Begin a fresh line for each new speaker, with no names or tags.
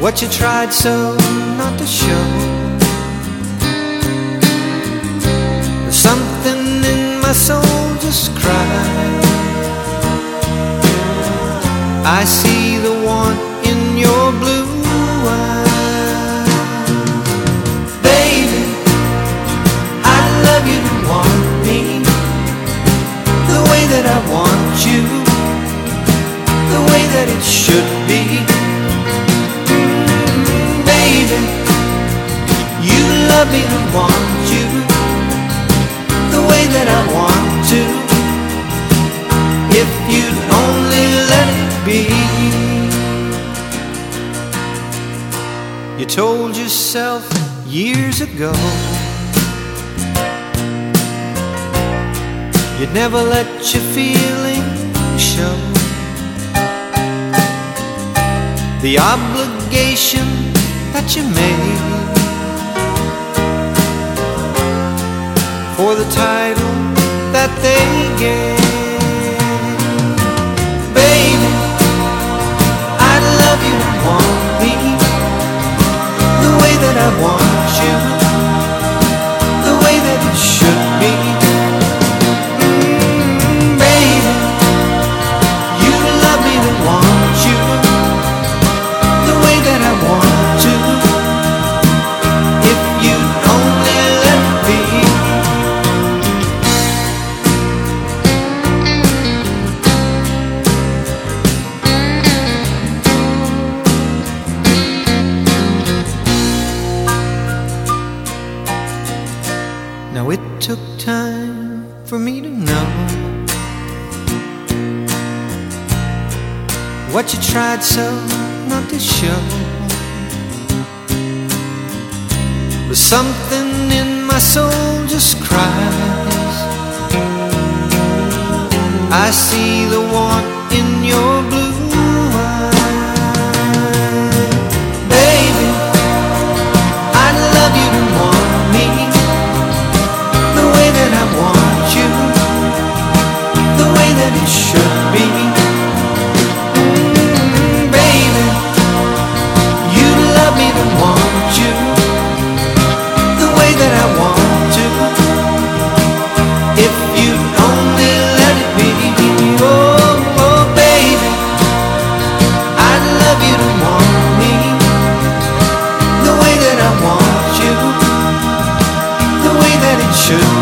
what you tried so not to show. Love me to want you the way that I want to. If you'd only let it be. You told yourself years ago you'd never let your feelings show. The obligation that you made the title that they gave. Baby, I love you and want me the way that I want you, the way that it should It took time for me to know what you tried so not to show. But something in my soul just cries. I see the should